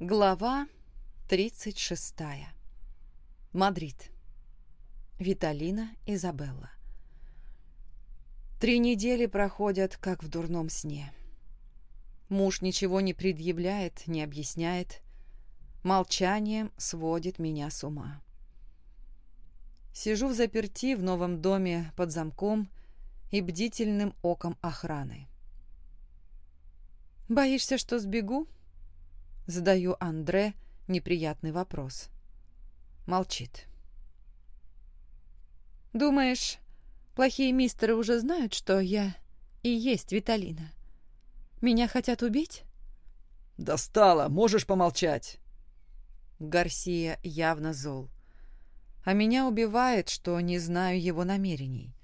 Глава 36. Мадрид. Виталина Изабелла. Три недели проходят, как в дурном сне. Муж ничего не предъявляет, не объясняет. Молчанием сводит меня с ума. Сижу в заперти в новом доме под замком и бдительным оком охраны. «Боишься, что сбегу?» Задаю Андре неприятный вопрос. Молчит. «Думаешь, плохие мистеры уже знают, что я и есть Виталина? Меня хотят убить?» «Достала! Можешь помолчать!» Гарсия явно зол. А меня убивает, что не знаю его намерений.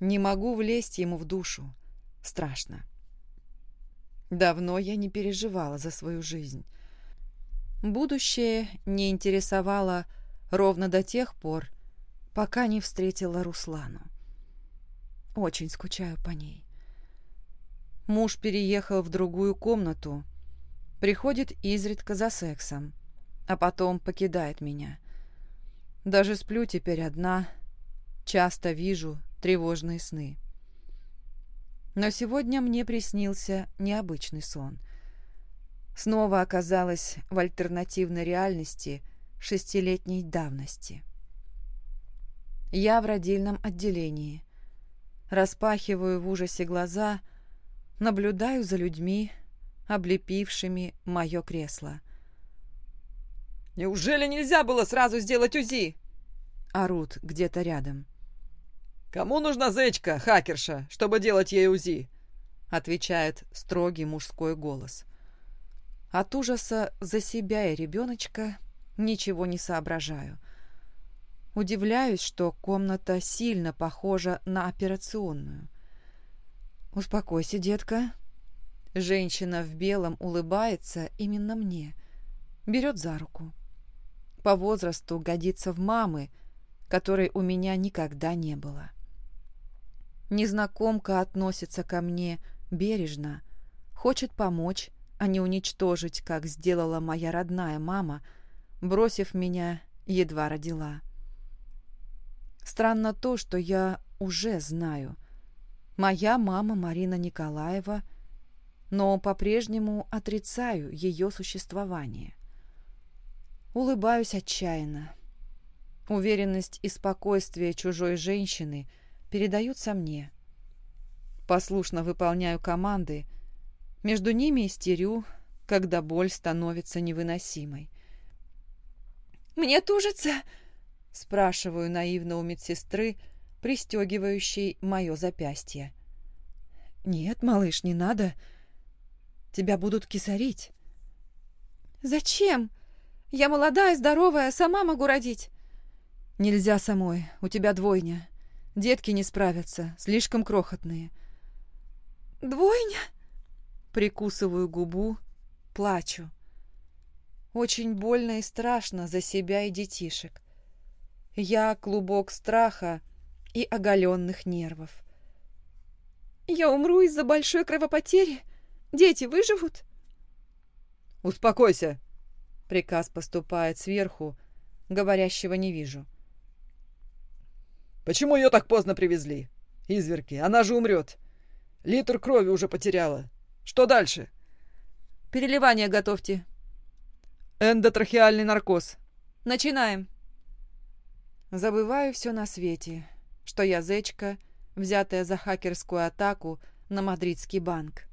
Не могу влезть ему в душу. Страшно. Давно я не переживала за свою жизнь. Будущее не интересовало ровно до тех пор, пока не встретила Руслану. Очень скучаю по ней. Муж переехал в другую комнату, приходит изредка за сексом, а потом покидает меня. Даже сплю теперь одна, часто вижу тревожные сны. Но сегодня мне приснился необычный сон. Снова оказалась в альтернативной реальности шестилетней давности. Я в родильном отделении. Распахиваю в ужасе глаза, наблюдаю за людьми, облепившими мое кресло. «Неужели нельзя было сразу сделать УЗИ?» Орут где-то рядом. «Кому нужна зечка, хакерша, чтобы делать ей УЗИ?» Отвечает строгий мужской голос. От ужаса за себя и ребеночка ничего не соображаю. Удивляюсь, что комната сильно похожа на операционную. «Успокойся, детка». Женщина в белом улыбается именно мне. Берет за руку. По возрасту годится в мамы, которой у меня никогда не было. Незнакомка относится ко мне бережно, хочет помочь, а не уничтожить, как сделала моя родная мама, бросив меня, едва родила. Странно то, что я уже знаю. Моя мама Марина Николаева, но по-прежнему отрицаю ее существование. Улыбаюсь отчаянно. Уверенность и спокойствие чужой женщины – передаются мне. Послушно выполняю команды, между ними истерю, когда боль становится невыносимой. «Мне тужится?» — спрашиваю наивно у медсестры, пристегивающей мое запястье. «Нет, малыш, не надо. Тебя будут кисарить». «Зачем? Я молодая, здоровая, сама могу родить». «Нельзя самой, у тебя двойня. Детки не справятся, слишком крохотные. «Двойня?» Прикусываю губу, плачу. Очень больно и страшно за себя и детишек. Я клубок страха и оголенных нервов. «Я умру из-за большой кровопотери? Дети выживут?» «Успокойся!» Приказ поступает сверху, говорящего не вижу. Почему ее так поздно привезли? Изверки, она же умрет. Литр крови уже потеряла. Что дальше? Переливание готовьте. Эндотрахеальный наркоз. Начинаем. Забываю все на свете, что я зечка, взятая за хакерскую атаку на мадридский банк.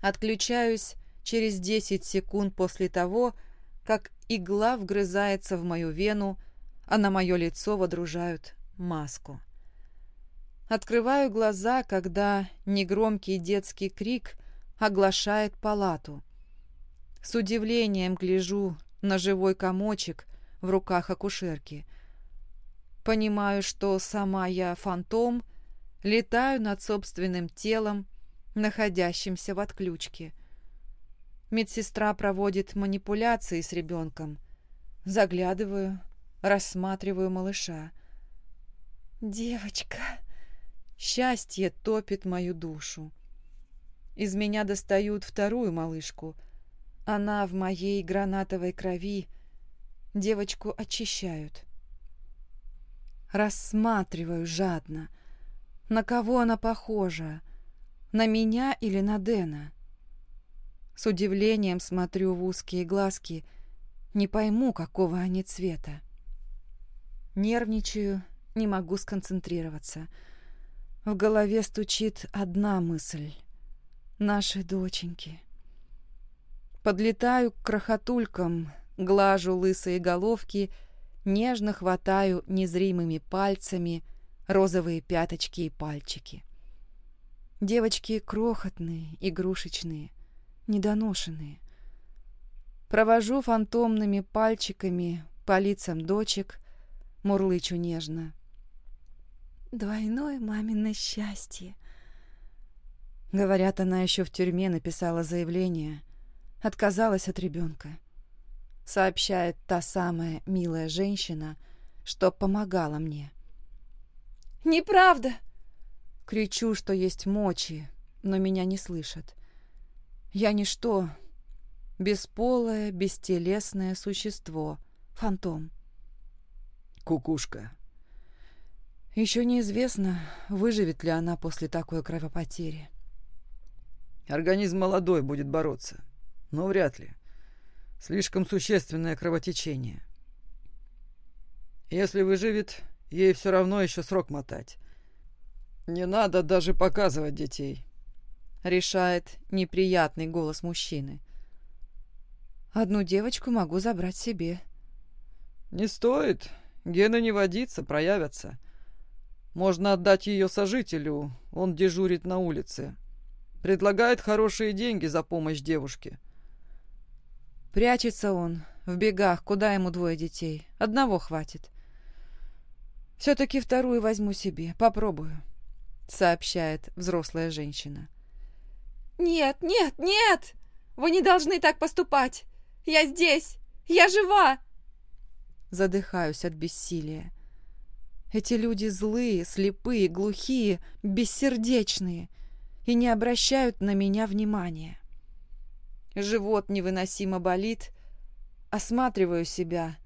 Отключаюсь через 10 секунд после того, как игла вгрызается в мою вену, а на мое лицо водружают маску. Открываю глаза, когда негромкий детский крик оглашает палату. С удивлением гляжу на живой комочек в руках акушерки. Понимаю, что сама я фантом, летаю над собственным телом, находящимся в отключке. Медсестра проводит манипуляции с ребенком. Заглядываю, рассматриваю малыша. «Девочка!» Счастье топит мою душу. Из меня достают вторую малышку. она в моей гранатовой крови, девочку очищают. Рассматриваю жадно. На кого она похожа? На меня или на Дэна? С удивлением смотрю в узкие глазки, не пойму, какого они цвета. Нервничаю, не могу сконцентрироваться. В голове стучит одна мысль. Наши доченьки. Подлетаю к крохотулькам, глажу лысые головки, нежно хватаю незримыми пальцами розовые пяточки и пальчики. Девочки крохотные, игрушечные, недоношенные. Провожу фантомными пальчиками по лицам дочек, мурлычу нежно. «Двойное мамино счастье!» Говорят, она еще в тюрьме написала заявление, отказалась от ребенка. Сообщает та самая милая женщина, что помогала мне. «Неправда!» Кричу, что есть мочи, но меня не слышат. Я ничто, бесполое, бестелесное существо, фантом. Кукушка. Еще неизвестно, выживет ли она после такой кровопотери. Организм молодой будет бороться, но вряд ли. Слишком существенное кровотечение. Если выживет, ей все равно еще срок мотать. Не надо даже показывать детей. Решает неприятный голос мужчины. Одну девочку могу забрать себе. Не стоит. Гены не водится, проявятся. Можно отдать ее сожителю, он дежурит на улице. Предлагает хорошие деньги за помощь девушке. Прячется он в бегах, куда ему двое детей. Одного хватит. Все-таки вторую возьму себе, попробую, сообщает взрослая женщина. Нет, нет, нет! Вы не должны так поступать! Я здесь! Я жива! Задыхаюсь от бессилия. Эти люди злые, слепые, глухие, бессердечные и не обращают на меня внимания. Живот невыносимо болит. Осматриваю себя.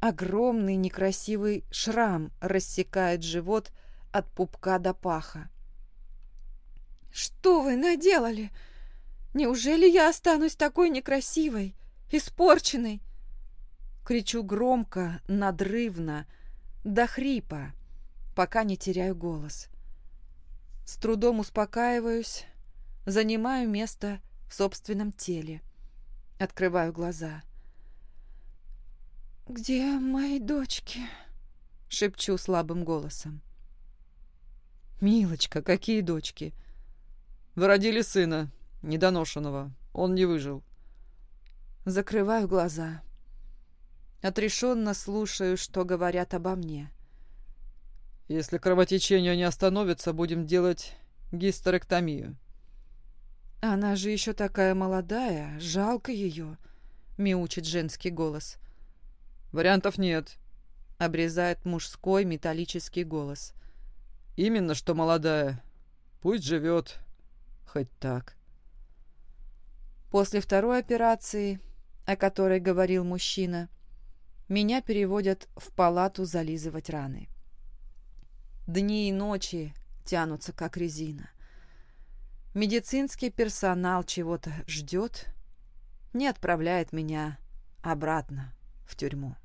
Огромный некрасивый шрам рассекает живот от пупка до паха. «Что вы наделали? Неужели я останусь такой некрасивой, испорченной?» Кричу громко, надрывно, до хрипа, пока не теряю голос. С трудом успокаиваюсь, занимаю место в собственном теле. Открываю глаза. «Где мои дочки?» — шепчу слабым голосом. «Милочка, какие дочки?» «Вы родили сына, недоношенного. Он не выжил». Закрываю глаза. Отрешенно слушаю, что говорят обо мне. Если кровотечение не остановится, будем делать гистерэктомию. Она же еще такая молодая, жалко ее, мяучит женский голос. Вариантов нет, обрезает мужской металлический голос. Именно что молодая. Пусть живет. Хоть так. После второй операции, о которой говорил мужчина, меня переводят в палату зализывать раны. Дни и ночи тянутся, как резина. Медицинский персонал чего-то ждет, не отправляет меня обратно в тюрьму.